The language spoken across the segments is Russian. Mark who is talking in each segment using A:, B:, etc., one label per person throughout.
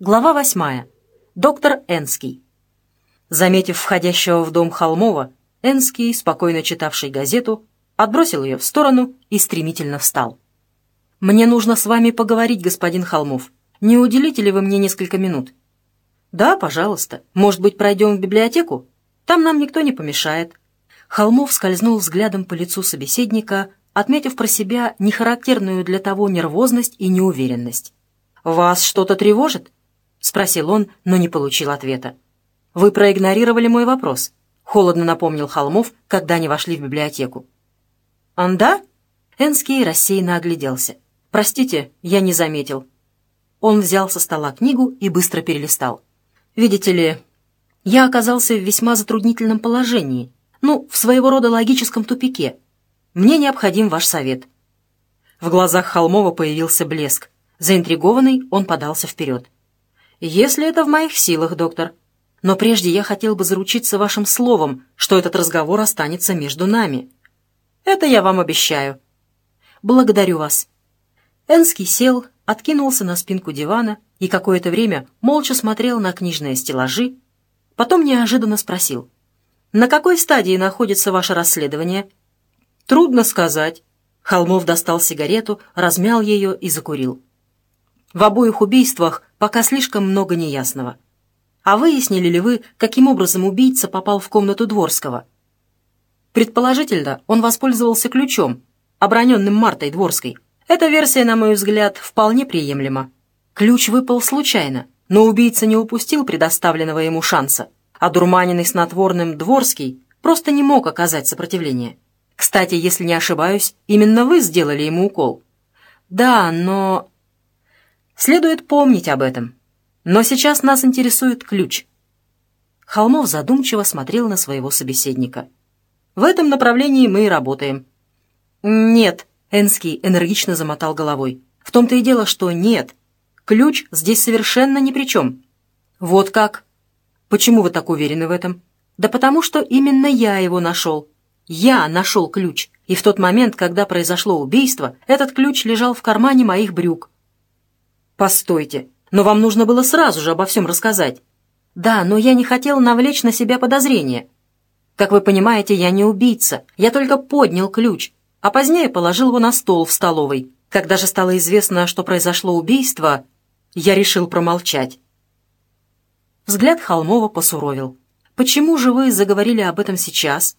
A: Глава восьмая. Доктор Энский. Заметив входящего в дом Холмова, Энский, спокойно читавший газету, отбросил ее в сторону и стремительно встал. «Мне нужно с вами поговорить, господин Холмов. Не уделите ли вы мне несколько минут?» «Да, пожалуйста. Может быть, пройдем в библиотеку? Там нам никто не помешает». Холмов скользнул взглядом по лицу собеседника, отметив про себя нехарактерную для того нервозность и неуверенность. «Вас что-то тревожит?» — спросил он, но не получил ответа. «Вы проигнорировали мой вопрос», — холодно напомнил Холмов, когда они вошли в библиотеку. «Анда?» Энский рассеянно огляделся. «Простите, я не заметил». Он взял со стола книгу и быстро перелистал. «Видите ли, я оказался в весьма затруднительном положении, ну, в своего рода логическом тупике. Мне необходим ваш совет». В глазах Холмова появился блеск. Заинтригованный, он подался вперед. «Если это в моих силах, доктор. Но прежде я хотел бы заручиться вашим словом, что этот разговор останется между нами. Это я вам обещаю. Благодарю вас». Энский сел, откинулся на спинку дивана и какое-то время молча смотрел на книжные стеллажи, потом неожиданно спросил. «На какой стадии находится ваше расследование?» «Трудно сказать». Холмов достал сигарету, размял ее и закурил. В обоих убийствах пока слишком много неясного. А выяснили ли вы, каким образом убийца попал в комнату Дворского? Предположительно, он воспользовался ключом, оброненным Мартой Дворской. Эта версия, на мой взгляд, вполне приемлема. Ключ выпал случайно, но убийца не упустил предоставленного ему шанса, а дурманенный снотворным Дворский просто не мог оказать сопротивление. Кстати, если не ошибаюсь, именно вы сделали ему укол. Да, но Следует помнить об этом. Но сейчас нас интересует ключ. Холмов задумчиво смотрел на своего собеседника. В этом направлении мы и работаем. Нет, Энский энергично замотал головой. В том-то и дело, что нет. Ключ здесь совершенно ни при чем. Вот как? Почему вы так уверены в этом? Да потому что именно я его нашел. Я нашел ключ. И в тот момент, когда произошло убийство, этот ключ лежал в кармане моих брюк. «Постойте, но вам нужно было сразу же обо всем рассказать». «Да, но я не хотел навлечь на себя подозрения. Как вы понимаете, я не убийца, я только поднял ключ, а позднее положил его на стол в столовой. Когда же стало известно, что произошло убийство, я решил промолчать». Взгляд Холмова посуровил. «Почему же вы заговорили об этом сейчас?»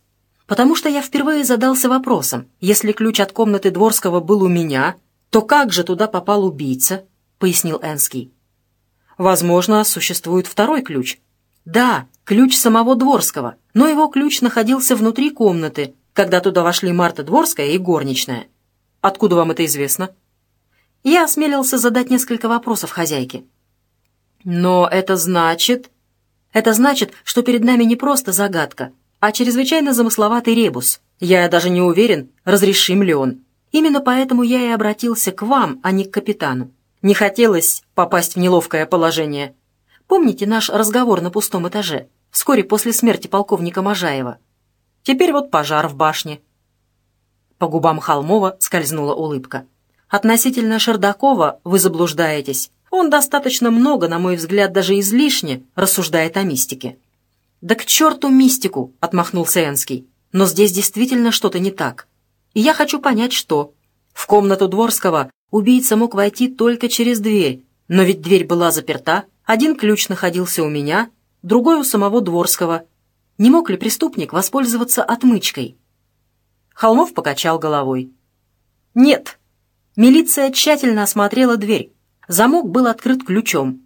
A: «Потому что я впервые задался вопросом, если ключ от комнаты Дворского был у меня, то как же туда попал убийца?» — пояснил Энский. «Возможно, существует второй ключ». «Да, ключ самого Дворского, но его ключ находился внутри комнаты, когда туда вошли Марта Дворская и горничная. Откуда вам это известно?» Я осмелился задать несколько вопросов хозяйке. «Но это значит...» «Это значит, что перед нами не просто загадка, а чрезвычайно замысловатый ребус. Я даже не уверен, разрешим ли он. Именно поэтому я и обратился к вам, а не к капитану. Не хотелось попасть в неловкое положение. Помните наш разговор на пустом этаже, вскоре после смерти полковника Можаева? Теперь вот пожар в башне. По губам Холмова скользнула улыбка. Относительно Шердакова вы заблуждаетесь. Он достаточно много, на мой взгляд, даже излишне, рассуждает о мистике. «Да к черту мистику!» — отмахнулся Энский. «Но здесь действительно что-то не так. И я хочу понять, что...» В комнату Дворского убийца мог войти только через дверь, но ведь дверь была заперта, один ключ находился у меня, другой у самого Дворского. Не мог ли преступник воспользоваться отмычкой? Холмов покачал головой. «Нет». Милиция тщательно осмотрела дверь. Замок был открыт ключом.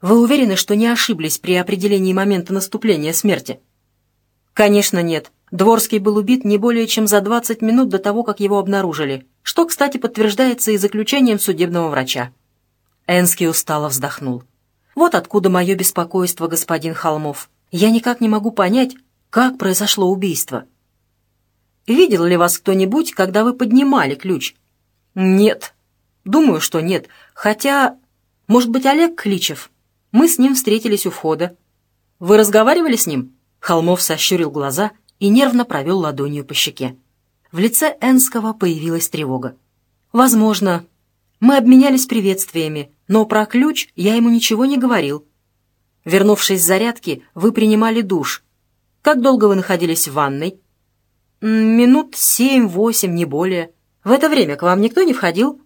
A: «Вы уверены, что не ошиблись при определении момента наступления смерти?» «Конечно нет. Дворский был убит не более чем за 20 минут до того, как его обнаружили, что, кстати, подтверждается и заключением судебного врача. Энский устало вздохнул. «Вот откуда мое беспокойство, господин Холмов. Я никак не могу понять, как произошло убийство». «Видел ли вас кто-нибудь, когда вы поднимали ключ?» «Нет». «Думаю, что нет. Хотя, может быть, Олег Кличев? Мы с ним встретились у входа». «Вы разговаривали с ним?» Холмов сощурил глаза и нервно провел ладонью по щеке. В лице Энского появилась тревога. «Возможно. Мы обменялись приветствиями, но про ключ я ему ничего не говорил. Вернувшись с зарядки, вы принимали душ. Как долго вы находились в ванной? Минут семь-восемь, не более. В это время к вам никто не входил?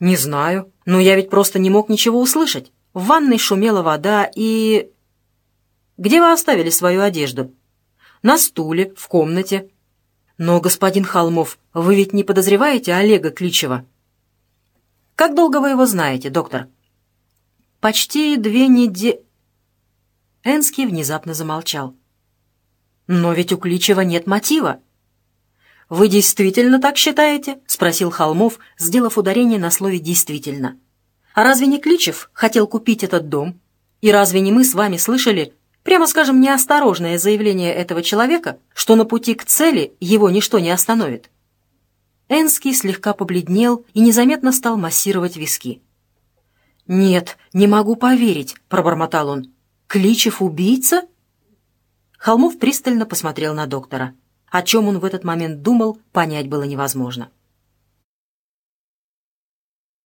A: Не знаю. Но я ведь просто не мог ничего услышать. В ванной шумела вода и... Где вы оставили свою одежду? На стуле, в комнате. Но, господин Холмов, вы ведь не подозреваете Олега Кличева? Как долго вы его знаете, доктор? Почти две недели... Энский внезапно замолчал. Но ведь у Кличева нет мотива. «Вы действительно так считаете?» — спросил Холмов, сделав ударение на слове «действительно». «А разве не Кличев хотел купить этот дом? И разве не мы с вами слышали, прямо скажем, неосторожное заявление этого человека, что на пути к цели его ничто не остановит?» Энский слегка побледнел и незаметно стал массировать виски. «Нет, не могу поверить», — пробормотал он. «Кличев убийца?» Холмов пристально посмотрел на доктора. О чем он в этот момент думал, понять было невозможно.